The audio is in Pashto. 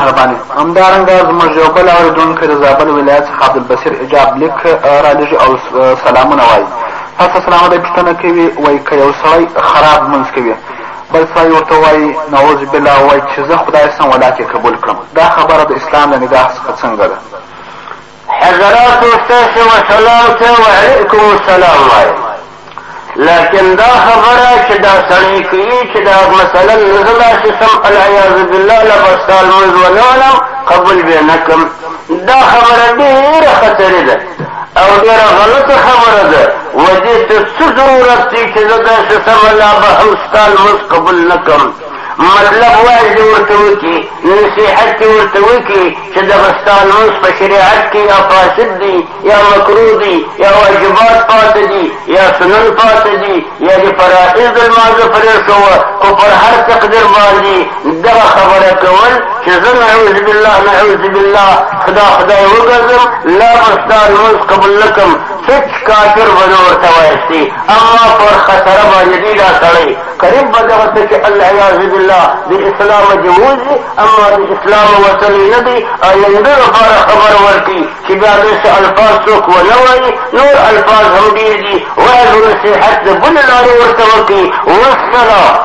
مهرباني. همدارنګه زموږ یو بل اورېدونکی د زابل ولایت څخه عبدالبصیر ایجاب لیک رالېږي او سلامونه وایي. تاسو سلام دی پوښتنه کوي وایي که یو سړی خراب لمونځ کوي بل سړی ورته وایي نعوذ بالله وایي چې زه خدای سم ولاکې قبول کړم دا خبره د اسلام له نګاه څخه څنګه ده؟ حضراتو ستاسو وسلام ته وعلیکم السلام وایم لكن دا خبره چې دا سړی کوي چې دا مثلا نزل چې سم العیاذ بالله لبستال منځ ولولم قبول به نکم دا خبره ډیره خطرې ده او ډیره غلطه خبره ده و دې ته څه ضرورت دی چې زه دا چې سم الله به هم ستال منځ قبول نکم مطلب وعظ دې ورته وکړي، نصیحت دې ورته وکړي چې دغه ستا لمونځ په شریعت کې یا فاسد دي یا مکروه دي یا واجبات پاتې دي یا سنن پاتې دي یا د فرائض د لمانځه پرې شوه خو پر هر تقدیر باندې دغه خبره کول چې زه نعوذ بالله نعوذ بالله خدا خدای وګرځم لا به ستا لمونځ قبول نه کړم هېڅ کافر به نه ورته وایستي اما پر خطره باندې دی دا سړی قریب به دغه څه چې العیاذ بالله د اسلامه دې ووځي اما د اسلامه وتلی نه دی آینده لپاره خبر ورکړي چې بیا داسې الفاظ څوک ونه وایي نور الفاظ هم ډېر دي وعظ نصیحت د بلې لارې ورته وکړي والسلام